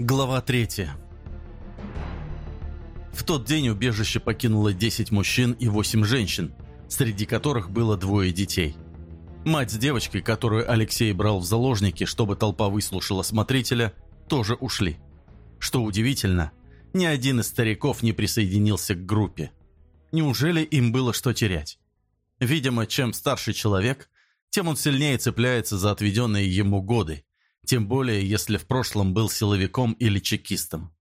Глава 3 В тот день убежище покинуло 10 мужчин и 8 женщин, среди которых было двое детей. Мать с девочкой, которую Алексей брал в заложники, чтобы толпа выслушала смотрителя, тоже ушли. Что удивительно, ни один из стариков не присоединился к группе. Неужели им было что терять? Видимо, чем старше человек, тем он сильнее цепляется за отведенные ему годы, тем более, если в прошлом был силовиком или чекистом.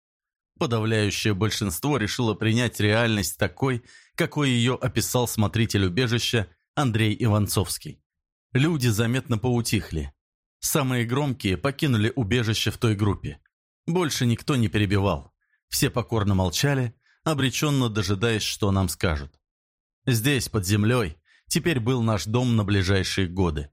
Подавляющее большинство решило принять реальность такой, какой ее описал смотритель убежища Андрей Иванцовский. Люди заметно поутихли. Самые громкие покинули убежище в той группе. Больше никто не перебивал. Все покорно молчали, обреченно дожидаясь, что нам скажут. Здесь, под землей, теперь был наш дом на ближайшие годы.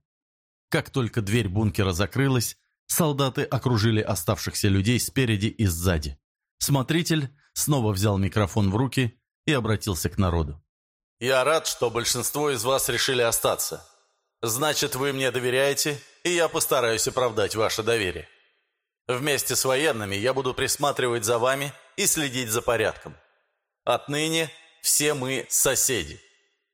Как только дверь бункера закрылась, Солдаты окружили оставшихся людей спереди и сзади. Смотритель снова взял микрофон в руки и обратился к народу. «Я рад, что большинство из вас решили остаться. Значит, вы мне доверяете, и я постараюсь оправдать ваше доверие. Вместе с военными я буду присматривать за вами и следить за порядком. Отныне все мы соседи.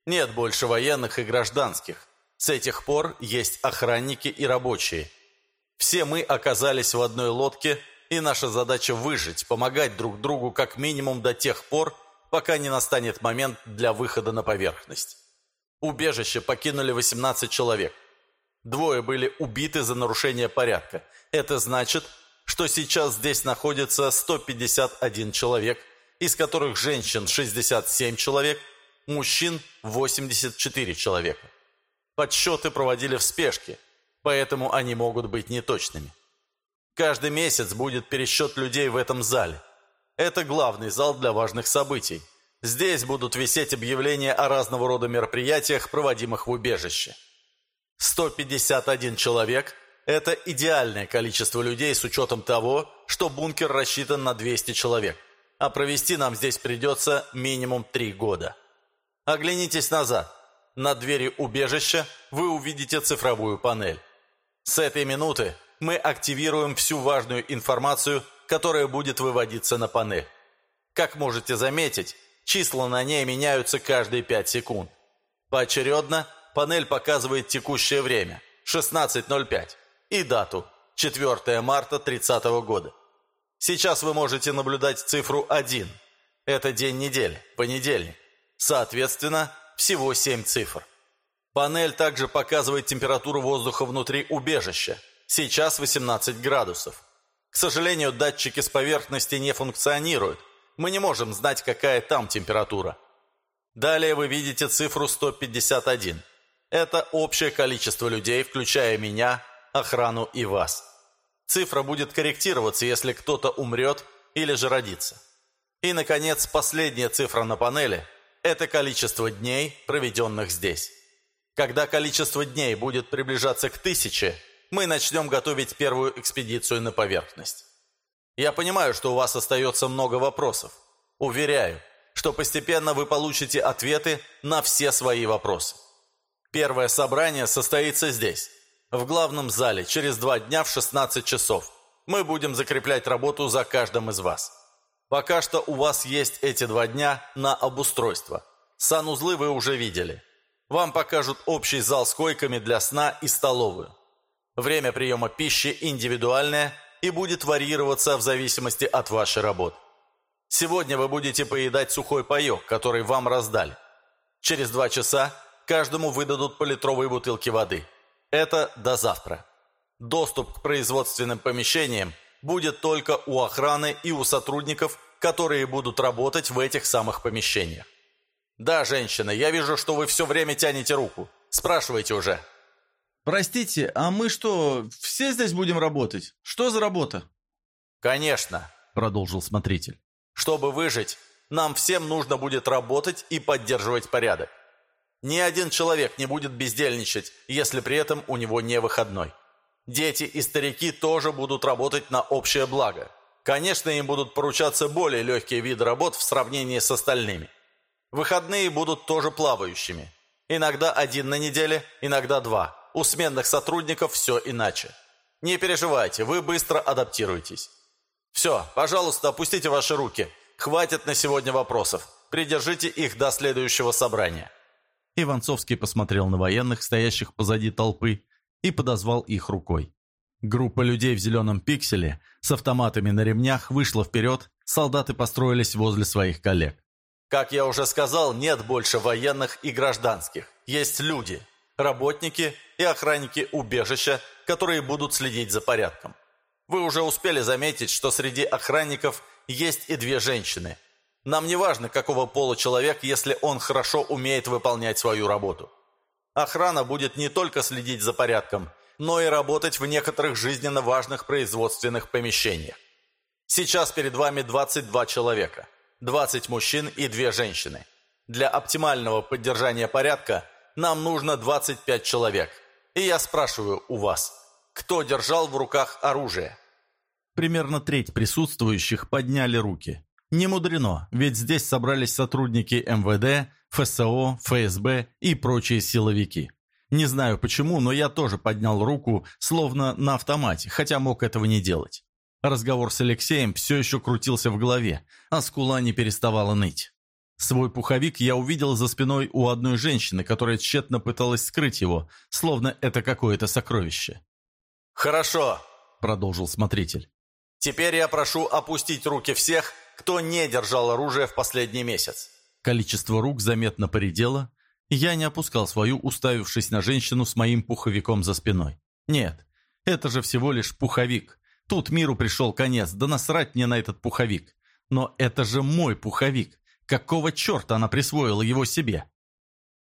Нет больше военных и гражданских. С этих пор есть охранники и рабочие – все мы оказались в одной лодке, и наша задача выжить, помогать друг другу как минимум до тех пор, пока не настанет момент для выхода на поверхность. Убежище покинули 18 человек. Двое были убиты за нарушение порядка. Это значит, что сейчас здесь находится 151 человек, из которых женщин 67 человек, мужчин 84 человека. Подсчеты проводили в спешке – поэтому они могут быть неточными. Каждый месяц будет пересчет людей в этом зале. Это главный зал для важных событий. Здесь будут висеть объявления о разного рода мероприятиях, проводимых в убежище. 151 человек – это идеальное количество людей с учетом того, что бункер рассчитан на 200 человек, а провести нам здесь придется минимум 3 года. Оглянитесь назад. На двери убежища вы увидите цифровую панель. С этой минуты мы активируем всю важную информацию, которая будет выводиться на панель. Как можете заметить, числа на ней меняются каждые 5 секунд. Поочередно панель показывает текущее время – 16.05 и дату – 4 марта 30 года. Сейчас вы можете наблюдать цифру 1. Это день недели, понедельник. Соответственно, всего 7 цифр. Панель также показывает температуру воздуха внутри убежища. Сейчас 18 градусов. К сожалению, датчики с поверхности не функционируют. Мы не можем знать, какая там температура. Далее вы видите цифру 151. Это общее количество людей, включая меня, охрану и вас. Цифра будет корректироваться, если кто-то умрет или же родится. И, наконец, последняя цифра на панели – это количество дней, проведенных здесь. Когда количество дней будет приближаться к тысяче, мы начнем готовить первую экспедицию на поверхность. Я понимаю, что у вас остается много вопросов. Уверяю, что постепенно вы получите ответы на все свои вопросы. Первое собрание состоится здесь, в главном зале, через два дня в 16 часов. Мы будем закреплять работу за каждым из вас. Пока что у вас есть эти два дня на обустройство. Санузлы вы уже видели. Вам покажут общий зал с койками для сна и столовую. Время приема пищи индивидуальное и будет варьироваться в зависимости от вашей работы. Сегодня вы будете поедать сухой паек, который вам раздали. Через два часа каждому выдадут по литровой бутылке воды. Это до завтра. Доступ к производственным помещениям будет только у охраны и у сотрудников, которые будут работать в этих самых помещениях. «Да, женщина, я вижу, что вы все время тянете руку. Спрашивайте уже». «Простите, а мы что, все здесь будем работать? Что за работа?» «Конечно», — продолжил смотритель. «Чтобы выжить, нам всем нужно будет работать и поддерживать порядок. Ни один человек не будет бездельничать, если при этом у него не выходной. Дети и старики тоже будут работать на общее благо. Конечно, им будут поручаться более легкие виды работ в сравнении с остальными. Выходные будут тоже плавающими. Иногда один на неделе, иногда два. У сменных сотрудников все иначе. Не переживайте, вы быстро адаптируетесь. Все, пожалуйста, опустите ваши руки. Хватит на сегодня вопросов. Придержите их до следующего собрания». Иванцовский посмотрел на военных, стоящих позади толпы, и подозвал их рукой. Группа людей в зеленом пикселе с автоматами на ремнях вышла вперед, солдаты построились возле своих коллег. Как я уже сказал, нет больше военных и гражданских. Есть люди, работники и охранники убежища, которые будут следить за порядком. Вы уже успели заметить, что среди охранников есть и две женщины. Нам не важно, какого пола человек, если он хорошо умеет выполнять свою работу. Охрана будет не только следить за порядком, но и работать в некоторых жизненно важных производственных помещениях. Сейчас перед вами 22 человека, 20 мужчин и 2 женщины. Для оптимального поддержания порядка нам нужно 25 человек. И я спрашиваю у вас, кто держал в руках оружие? Примерно треть присутствующих подняли руки. Не мудрено, ведь здесь собрались сотрудники МВД, ФСО, ФСБ и прочие силовики. Не знаю почему, но я тоже поднял руку, словно на автомате, хотя мог этого не делать. Разговор с Алексеем все еще крутился в голове, а скула не переставала ныть. Свой пуховик я увидел за спиной у одной женщины, которая тщетно пыталась скрыть его, словно это какое-то сокровище. «Хорошо», — продолжил смотритель. «Теперь я прошу опустить руки всех, кто не держал оружие в последний месяц». Количество рук заметно поредело, я не опускал свою, уставившись на женщину с моим пуховиком за спиной. Нет, это же всего лишь пуховик. Тут миру пришел конец, да насрать мне на этот пуховик. Но это же мой пуховик. Какого черта она присвоила его себе?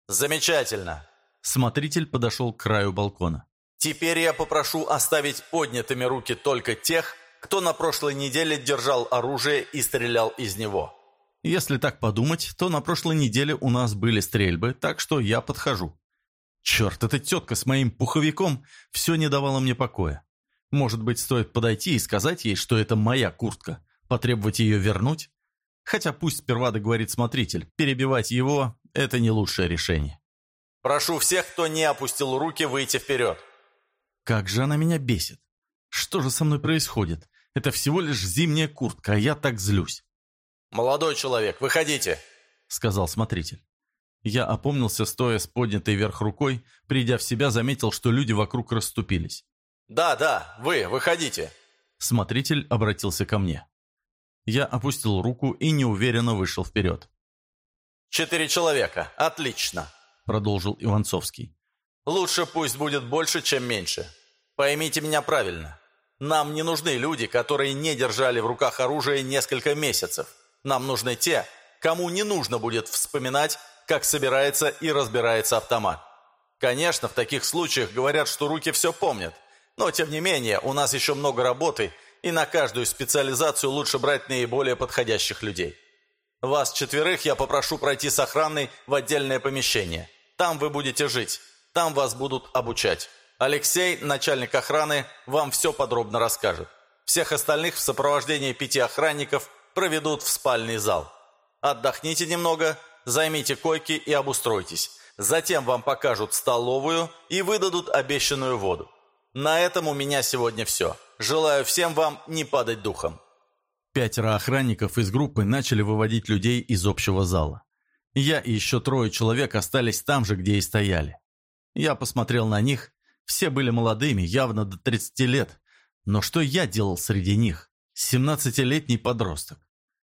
Замечательно. Смотритель подошел к краю балкона. Теперь я попрошу оставить поднятыми руки только тех, кто на прошлой неделе держал оружие и стрелял из него. Если так подумать, то на прошлой неделе у нас были стрельбы, так что я подхожу. Черт, эта тетка с моим пуховиком все не давала мне покоя. Может быть, стоит подойти и сказать ей, что это моя куртка, потребовать ее вернуть? Хотя пусть сперва договорит смотритель, перебивать его – это не лучшее решение. «Прошу всех, кто не опустил руки, выйти вперед!» Как же она меня бесит! Что же со мной происходит? Это всего лишь зимняя куртка, а я так злюсь. «Молодой человек, выходите!» — сказал смотритель. Я опомнился, стоя с поднятой вверх рукой, придя в себя, заметил, что люди вокруг расступились. «Да, да, вы, выходите!» Смотритель обратился ко мне. Я опустил руку и неуверенно вышел вперед. «Четыре человека, отлично!» — продолжил Иванцовский. «Лучше пусть будет больше, чем меньше. Поймите меня правильно. Нам не нужны люди, которые не держали в руках оружие несколько месяцев. Нам нужны те, кому не нужно будет вспоминать, как собирается и разбирается автомат. Конечно, в таких случаях говорят, что руки все помнят, но тем не менее у нас еще много работы, и на каждую специализацию лучше брать наиболее подходящих людей. Вас четверых я попрошу пройти с охраной в отдельное помещение. Там вы будете жить, там вас будут обучать. Алексей, начальник охраны, вам все подробно расскажет. Всех остальных в сопровождении пяти охранников проведут в спальный зал. Отдохните немного, займите койки и обустройтесь. Затем вам покажут столовую и выдадут обещанную воду. На этом у меня сегодня все. Желаю всем вам не падать духом. Пятеро охранников из группы начали выводить людей из общего зала. Я и еще трое человек остались там же, где и стояли. Я посмотрел на них. Все были молодыми, явно до 30 лет. Но что я делал среди них? 17-летний подросток.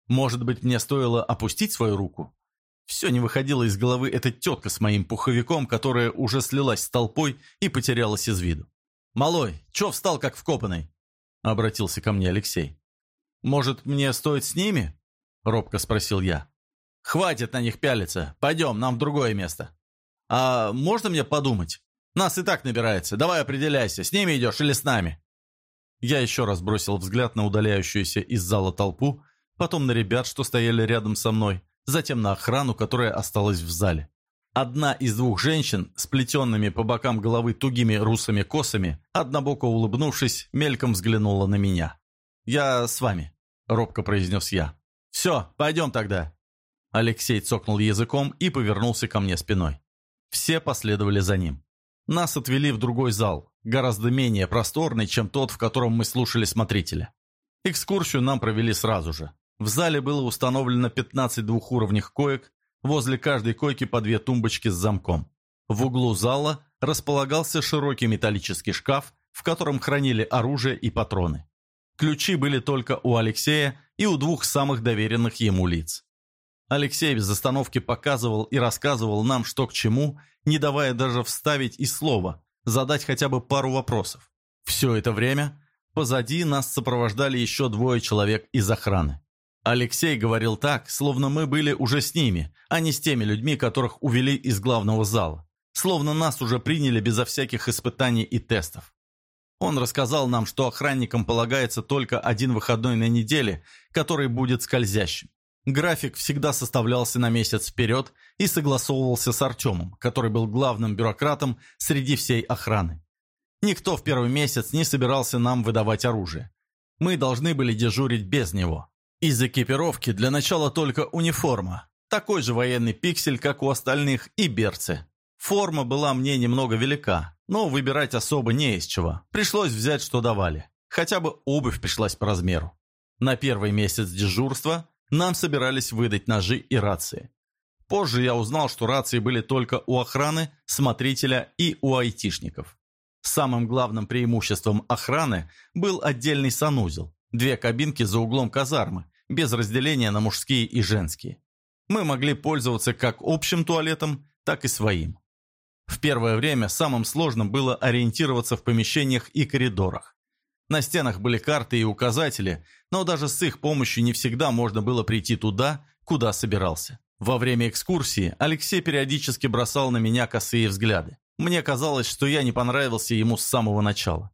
Может быть, мне стоило опустить свою руку? Все не выходило из головы эта тетка с моим пуховиком, которая уже слилась с толпой и потерялась из виду. «Малой, чё встал как вкопанный?» — обратился ко мне Алексей. «Может, мне стоит с ними?» — робко спросил я. «Хватит на них пялиться. Пойдем, нам в другое место». «А можно мне подумать? Нас и так набирается. Давай определяйся, с ними идешь или с нами?» Я еще раз бросил взгляд на удаляющуюся из зала толпу, потом на ребят, что стояли рядом со мной, затем на охрану, которая осталась в зале. Одна из двух женщин, сплетенными по бокам головы тугими русыми косами, однобоко улыбнувшись, мельком взглянула на меня. «Я с вами», — робко произнес я. «Все, пойдем тогда». Алексей цокнул языком и повернулся ко мне спиной. Все последовали за ним. Нас отвели в другой зал, гораздо менее просторный, чем тот, в котором мы слушали смотрителя. Экскурсию нам провели сразу же. В зале было установлено 15 двухуровневых коек, возле каждой койки по две тумбочки с замком. В углу зала располагался широкий металлический шкаф, в котором хранили оружие и патроны. Ключи были только у Алексея и у двух самых доверенных ему лиц. Алексей без остановки показывал и рассказывал нам, что к чему, не давая даже вставить и слова, задать хотя бы пару вопросов. Все это время позади нас сопровождали еще двое человек из охраны. Алексей говорил так, словно мы были уже с ними, а не с теми людьми, которых увели из главного зала. Словно нас уже приняли безо всяких испытаний и тестов. Он рассказал нам, что охранникам полагается только один выходной на неделе, который будет скользящим. График всегда составлялся на месяц вперед и согласовывался с Артемом, который был главным бюрократом среди всей охраны. Никто в первый месяц не собирался нам выдавать оружие. Мы должны были дежурить без него. Из экипировки для начала только униформа, такой же военный пиксель, как у остальных, и берцы. Форма была мне немного велика, но выбирать особо не из чего. Пришлось взять, что давали. Хотя бы обувь пришлась по размеру. На первый месяц дежурства нам собирались выдать ножи и рации. Позже я узнал, что рации были только у охраны, смотрителя и у айтишников. Самым главным преимуществом охраны был отдельный санузел, две кабинки за углом казармы, без разделения на мужские и женские. Мы могли пользоваться как общим туалетом, так и своим. В первое время самым сложным было ориентироваться в помещениях и коридорах. На стенах были карты и указатели, но даже с их помощью не всегда можно было прийти туда, куда собирался. Во время экскурсии Алексей периодически бросал на меня косые взгляды. Мне казалось, что я не понравился ему с самого начала.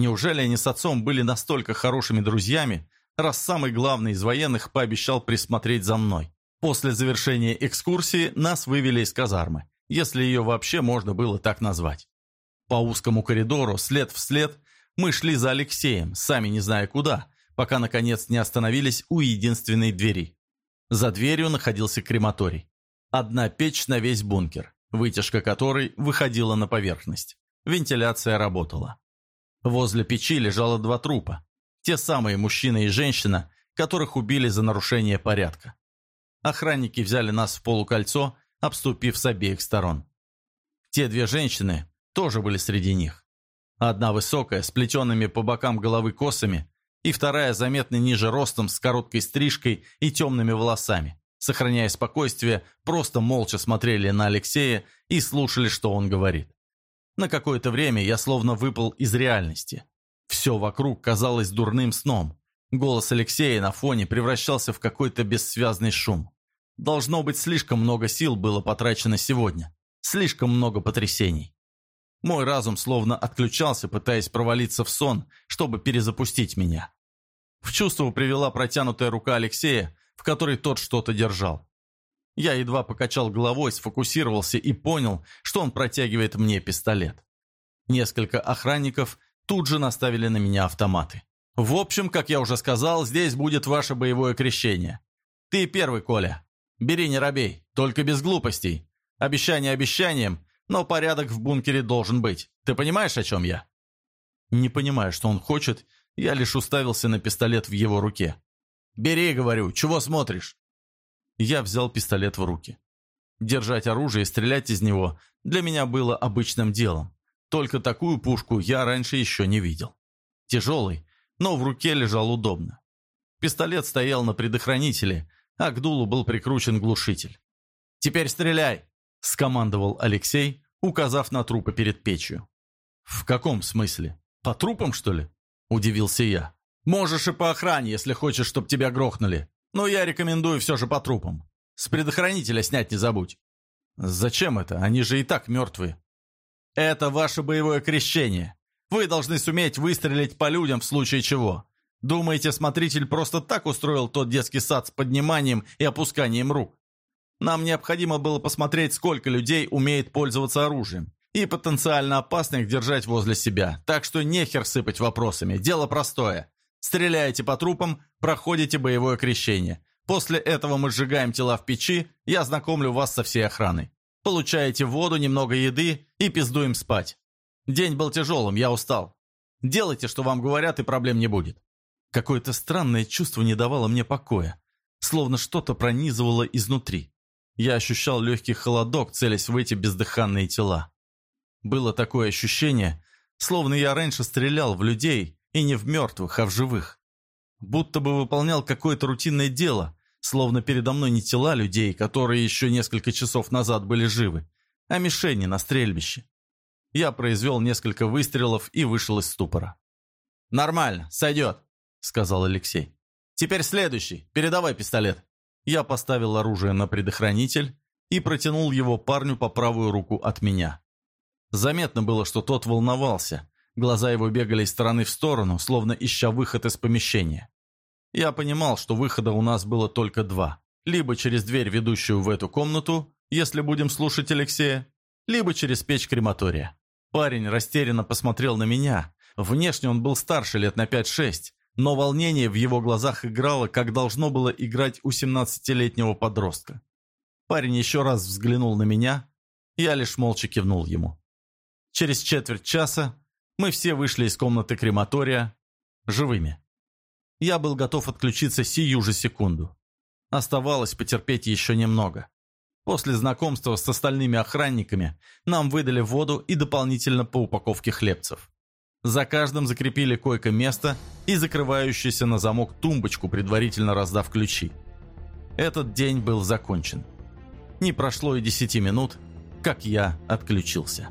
Неужели они с отцом были настолько хорошими друзьями, раз самый главный из военных пообещал присмотреть за мной? После завершения экскурсии нас вывели из казармы если ее вообще можно было так назвать. По узкому коридору, след в след, мы шли за Алексеем, сами не зная куда, пока, наконец, не остановились у единственной двери. За дверью находился крематорий. Одна печь на весь бункер, вытяжка которой выходила на поверхность. Вентиляция работала. Возле печи лежало два трупа. Те самые мужчина и женщина, которых убили за нарушение порядка. Охранники взяли нас в полукольцо обступив с обеих сторон. Те две женщины тоже были среди них. Одна высокая, с плетенными по бокам головы косами, и вторая заметно ниже ростом, с короткой стрижкой и темными волосами. Сохраняя спокойствие, просто молча смотрели на Алексея и слушали, что он говорит. На какое-то время я словно выпал из реальности. Все вокруг казалось дурным сном. Голос Алексея на фоне превращался в какой-то бессвязный шум. Должно быть, слишком много сил было потрачено сегодня. Слишком много потрясений. Мой разум словно отключался, пытаясь провалиться в сон, чтобы перезапустить меня. В чувство привела протянутая рука Алексея, в которой тот что-то держал. Я едва покачал головой, сфокусировался и понял, что он протягивает мне пистолет. Несколько охранников тут же наставили на меня автоматы. «В общем, как я уже сказал, здесь будет ваше боевое крещение. Ты первый, Коля. Бери, не робей, только без глупостей. Обещание обещанием, но порядок в бункере должен быть. Ты понимаешь, о чем я?» Не понимая, что он хочет, я лишь уставился на пистолет в его руке. «Бери, говорю, чего смотришь?» Я взял пистолет в руки. Держать оружие и стрелять из него для меня было обычным делом. Только такую пушку я раньше еще не видел. Тяжелый, но в руке лежал удобно. Пистолет стоял на предохранителе, а к дулу был прикручен глушитель. «Теперь стреляй!» – скомандовал Алексей, указав на трупы перед печью. «В каком смысле? По трупам, что ли?» – удивился я. «Можешь и по охране, если хочешь, чтобы тебя грохнули. Но я рекомендую все же по трупам. С предохранителя снять не забудь». «Зачем это? Они же и так мертвые». «Это ваше боевое крещение. Вы должны суметь выстрелить по людям в случае чего. Думаете, смотритель просто так устроил тот детский сад с подниманием и опусканием рук? Нам необходимо было посмотреть, сколько людей умеет пользоваться оружием, и потенциально опасных держать возле себя. Так что нехер сыпать вопросами, дело простое. Стреляете по трупам, проходите боевое крещение. После этого мы сжигаем тела в печи, я знакомлю вас со всей охраной. Получаете воду, немного еды и пиздуем спать. День был тяжелым, я устал. Делайте, что вам говорят, и проблем не будет. Какое-то странное чувство не давало мне покоя, словно что-то пронизывало изнутри. Я ощущал легкий холодок, целясь в эти бездыханные тела. Было такое ощущение, словно я раньше стрелял в людей, и не в мертвых, а в живых. Будто бы выполнял какое-то рутинное дело, словно передо мной не тела людей, которые еще несколько часов назад были живы, а мишени на стрельбище. Я произвел несколько выстрелов и вышел из ступора. «Нормально, сойдет», — сказал Алексей. «Теперь следующий. Передавай пистолет». Я поставил оружие на предохранитель и протянул его парню по правую руку от меня. Заметно было, что тот волновался. Глаза его бегали из стороны в сторону, словно ища выход из помещения. Я понимал, что выхода у нас было только два. Либо через дверь, ведущую в эту комнату, если будем слушать Алексея, либо через печь крематория. Парень растерянно посмотрел на меня. Внешне он был старше лет на 5-6, но волнение в его глазах играло, как должно было играть у 17-летнего подростка. Парень еще раз взглянул на меня, я лишь молча кивнул ему. Через четверть часа мы все вышли из комнаты крематория живыми. Я был готов отключиться сию же секунду. Оставалось потерпеть еще немного. После знакомства с остальными охранниками нам выдали воду и дополнительно по упаковке хлебцев. За каждым закрепили койко-место и закрывающуюся на замок тумбочку, предварительно раздав ключи. Этот день был закончен. Не прошло и десяти минут, как я отключился.